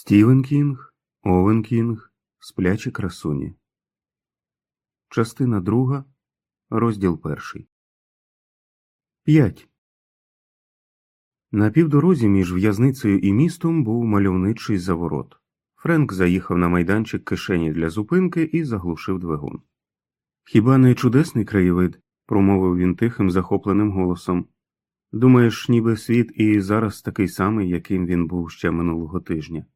Стівен Кінг, Овен Кінг, Сплячі красуні. Частина друга, розділ перший. П'ять. На півдорозі між в'язницею і містом був мальовничий заворот. Френк заїхав на майданчик кишені для зупинки і заглушив двигун. Хіба не чудесний краєвид? промовив він тихим, захопленим голосом. Думаєш, ніби світ і зараз такий самий, яким він був ще минулого тижня.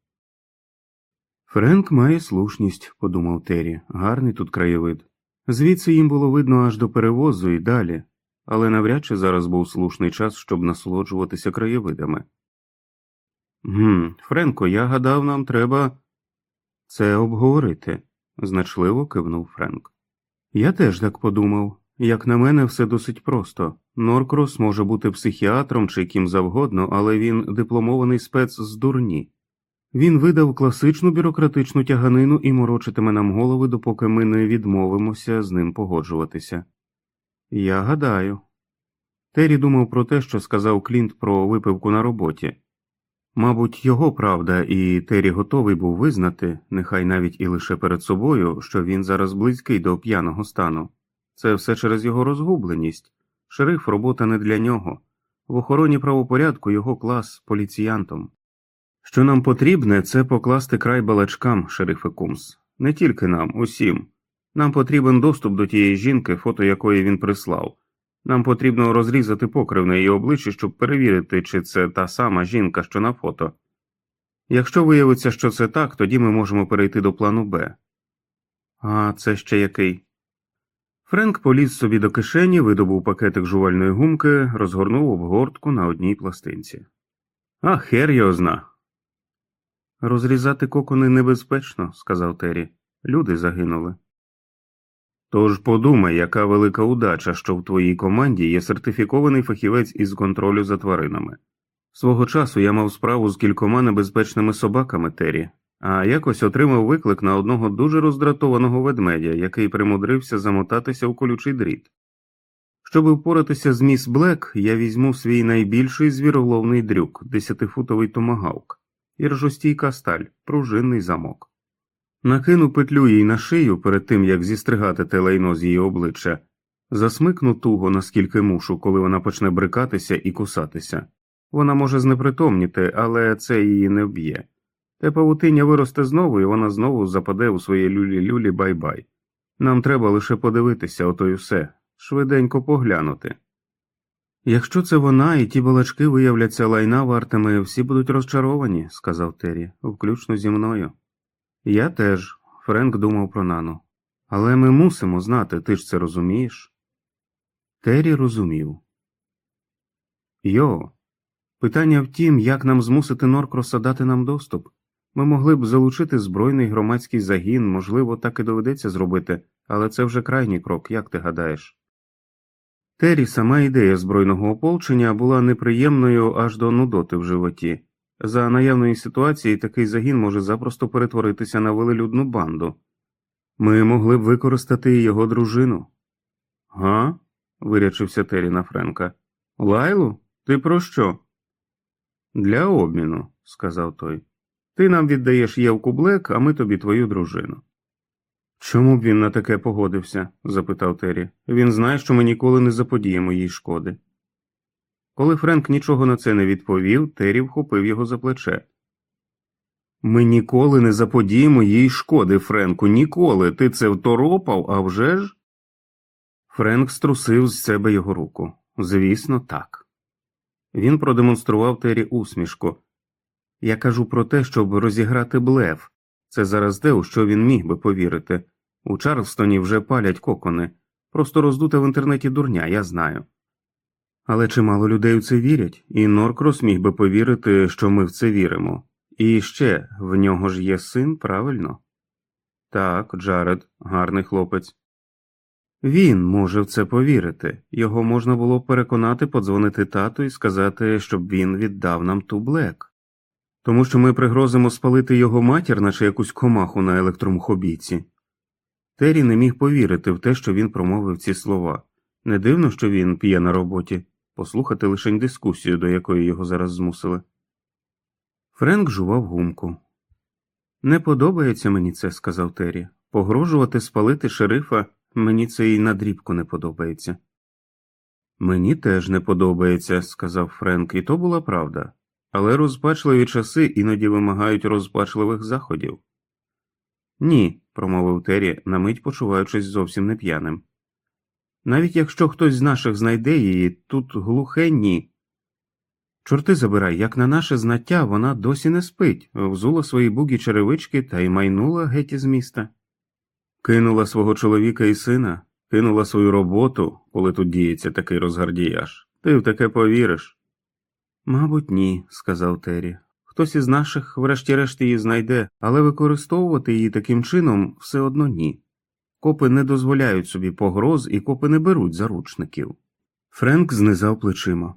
Френк має слушність, подумав Террі, гарний тут краєвид. Звідси їм було видно аж до перевозу і далі, але навряд чи зараз був слушний час, щоб насолоджуватися краєвидами. Гм, Френко, я гадав, нам треба це обговорити, значливо кивнув Френк. Я теж так подумав. Як на мене, все досить просто. Норкрос може бути психіатром чи ким завгодно, але він дипломований спец з дурні. Він видав класичну бюрократичну тяганину і морочитиме нам голови, допоки ми не відмовимося з ним погоджуватися. Я гадаю. Террі думав про те, що сказав Клінт про випивку на роботі. Мабуть, його правда, і Террі готовий був визнати, нехай навіть і лише перед собою, що він зараз близький до п'яного стану. Це все через його розгубленість. Шериф робота не для нього. В охороні правопорядку його клас поліціянтом. Що нам потрібне, це покласти край балачкам, шерифе Кумс. Не тільки нам, усім. Нам потрібен доступ до тієї жінки, фото якої він прислав. Нам потрібно розрізати покрив на її обличчі, щоб перевірити, чи це та сама жінка, що на фото. Якщо виявиться, що це так, тоді ми можемо перейти до плану Б. А це ще який? Френк поліз собі до кишені, видобув пакетик жувальної гумки, розгорнув обгортку на одній пластинці. А хер його зна. Розрізати кокони небезпечно, сказав Террі. Люди загинули. Тож подумай, яка велика удача, що в твоїй команді є сертифікований фахівець із контролю за тваринами. Свого часу я мав справу з кількома небезпечними собаками Террі, а якось отримав виклик на одного дуже роздратованого ведмедя, який примудрився замотатися в колючий дріт. Щоб впоратися з міс Блек, я візьму свій найбільший звіроловний дрюк, десятифутовий томагавк, і ржостійка сталь, пружинний замок. Накину петлю їй на шию перед тим, як зістригати те лайно з її обличчя, засмикну туго, наскільки мушу, коли вона почне брикатися і кусатися. Вона може знепритомніти, але це її не вб'є. Те павутиння виросте знову, і вона знову западе у своє люлі-люлі бай-бай. Нам треба лише подивитися, ото й усе, швиденько поглянути. Якщо це вона і ті балачки виявляться лайна вартими, всі будуть розчаровані, сказав Террі, включно зі мною. Я теж, Френк думав про нану. Але ми мусимо знати, ти ж це розумієш? Террі розумів. Йо, питання в тім, як нам змусити Норкроса дати нам доступ. Ми могли б залучити збройний громадський загін, можливо, так і доведеться зробити, але це вже крайній крок, як ти гадаєш? Террі сама ідея збройного ополчення була неприємною аж до нудоти в животі. За наявної ситуації такий загін може запросто перетворитися на велелюдну банду. Ми могли б використати його дружину. Га? вирячився Террі на Френка. Лайлу? Ти про що? Для обміну, сказав той. Ти нам віддаєш Євку Блек, а ми тобі твою дружину. Чому б він на таке погодився? запитав Террі. Він знає, що ми ніколи не заподіємо їй шкоди. Коли Френк нічого на це не відповів, Террі вхопив його за плече. Ми ніколи не заподіємо їй шкоди, Френку, ніколи. Ти це второпав, а вже ж?» Френк струсив з себе його руку. Звісно, так. Він продемонстрував Террі усмішку. Я кажу про те, щоб розіграти блеф. Це зараз те, у що він міг би повірити. У Чарльстоні вже палять кокони. Просто роздута в інтернеті дурня, я знаю. Але чимало людей у це вірять, і Норкрос міг би повірити, що ми в це віримо. І ще в нього ж є син, правильно? Так, Джаред, гарний хлопець. Він може в це повірити. Його можна було переконати подзвонити тату і сказати, щоб він віддав нам ту блек. Тому що ми пригрозимо спалити його матір, наче якусь комаху на електромхобійці. Террі не міг повірити в те, що він промовив ці слова. Не дивно, що він п'є на роботі, послухати лише дискусію, до якої його зараз змусили. Френк жував гумку. Не подобається мені це, сказав Террі. Погрожувати спалити шерифа мені це і на дрібку не подобається. Мені теж не подобається, сказав Френк, і то була правда. Але розпачливі часи іноді вимагають розпачливих заходів. Ні, промовив Террі, на мить почуваючись зовсім не п'яним. Навіть якщо хтось з наших знайде її, тут глухе ні. Чорти забирай, як на наше знаття, вона досі не спить, взула свої бугі черевички та й майнула геть із міста. Кинула свого чоловіка і сина, кинула свою роботу, коли тут діється такий розгардіяж. Ти в таке повіриш? Мабуть, ні, сказав Террі. Хтось із наших, врешті-решт, її знайде, але використовувати її таким чином все одно ні. Копи не дозволяють собі погроз і копи не беруть заручників. Френк знизав плечима.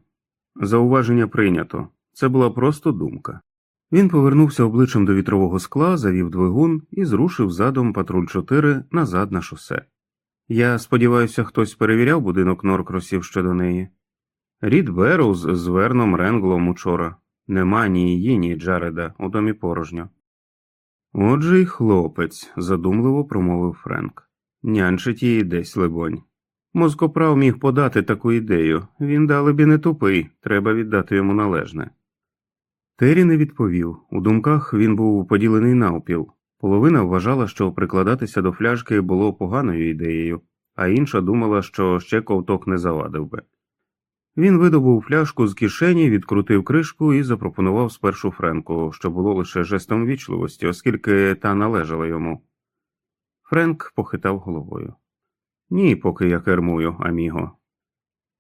Зауваження прийнято. Це була просто думка. Він повернувся обличчям до вітрового скла, завів двигун і зрушив задом патруль 4 назад на шосе. Я сподіваюся, хтось перевіряв будинок Норкросів щодо неї. Рід Берроуз з Верном Ренглом учора. Нема ні її, ні Джареда у домі порожньо. Отже й хлопець, задумливо промовив Френк. Нянчить її десь, либонь. Мозкоправ міг подати таку ідею. Він далебі не тупий, треба віддати йому належне. Террі не відповів. У думках він був поділений навпіл. Половина вважала, що прикладатися до фляжки було поганою ідеєю, а інша думала, що ще ковток не завадив би. Він видобув фляжку з кишені, відкрутив кришку і запропонував спершу Френку, що було лише жестом вічливості, оскільки та належала йому. Френк похитав головою. Ні, поки я кермую, аміго.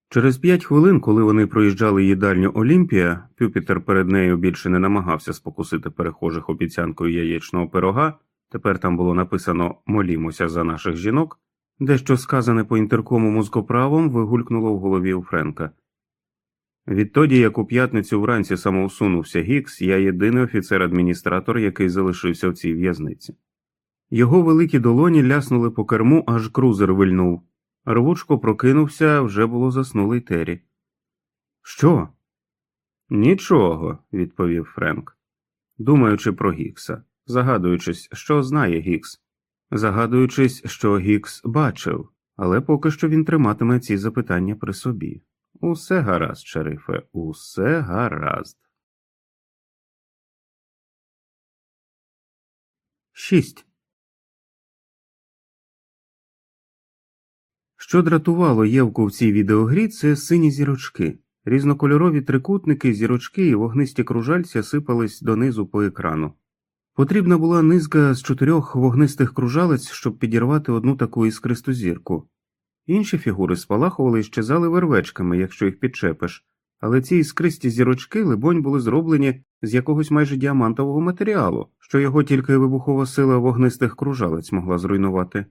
Через п'ять хвилин, коли вони проїжджали їдальню Олімпія, Пюпітер перед нею більше не намагався спокусити перехожих обіцянкою яєчного пирога, тепер там було написано Молімося за наших жінок, дещо сказане по інтеркому мозкоправом вигулькнуло в голові у Френка. Відтоді, як у п'ятницю вранці самоусунувся Гікс, я єдиний офіцер-адміністратор, який залишився в цій в'язниці. Його великі долоні ляснули по керму, аж крузер вильнув. Рвучко прокинувся, вже було заснулий Террі. Що? Нічого, відповів Френк, думаючи про Гікса, загадуючись, що знає Гікс, загадуючись, що Гікс бачив, але поки що він триматиме ці запитання при собі. Усе гаразд, шерифе, усе гаразд. Шість. Що дратувало Євку в цій відеогрі, це сині зірочки. Різнокольорові трикутники, зірочки і вогнисті кружальця сипались донизу по екрану. Потрібна була низка з чотирьох вогнистих кружалець, щоб підірвати одну таку іскристу зірку. Інші фігури спалахували і щезали вервечками, якщо їх підчепиш, але ці іскристі зірочки, либонь, були зроблені з якогось майже діамантового матеріалу, що його тільки вибухова сила вогнистих кружалець могла зруйнувати.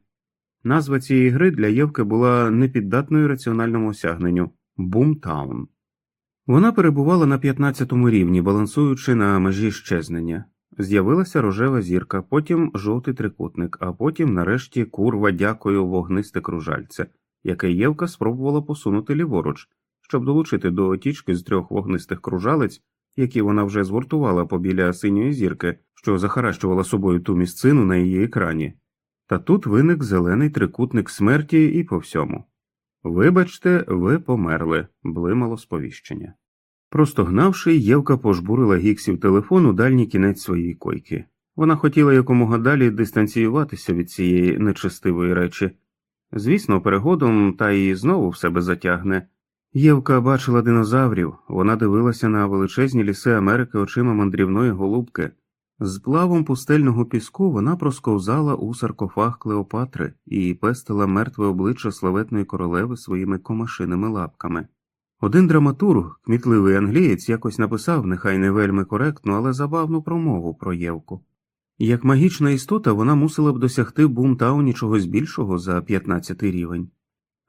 Назва цієї гри для Євки була непіддатною раціональному осягненню Бумтаун. Вона перебувала на 15-му рівні, балансуючи на межі щезнення. З'явилася рожева зірка, потім жовтий трикутник, а потім, нарешті, курва дякую вогнисте кружальце, яке Євка спробувала посунути ліворуч, щоб долучити до отічки з трьох вогнистих кружалець, які вона вже згуртувала побіля синьої зірки, що захаращувала собою ту місцину на її екрані. Та тут виник зелений трикутник смерті і по всьому. Вибачте, ви померли, блимало сповіщення. Просто гнавши, Євка пожбурила гіксів телефон у дальній кінець своєї койки. Вона хотіла якомога далі дистанціюватися від цієї нечестивої речі. Звісно, перегодом та й знову в себе затягне. Євка бачила динозаврів, вона дивилася на величезні ліси Америки очима мандрівної голубки. З плавом пустельного піску вона просковзала у саркофаг Клеопатри і пестила мертве обличчя славетної королеви своїми комашиними лапками. Один драматург, кмітливий англієць, якось написав, нехай не вельми коректну, але забавну промову про Євку. Як магічна істота, вона мусила б досягти Бумтауні чогось більшого за 15 рівень.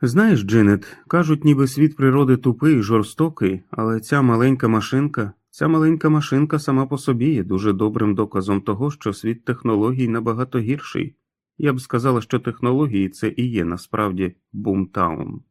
Знаєш, Джинет, кажуть, ніби світ природи тупий, жорстокий, але ця маленька машинка Ця маленька машинка сама по собі є дуже добрим доказом того, що світ технологій набагато гірший. Я б сказала, що технології це і є насправді бумтаун.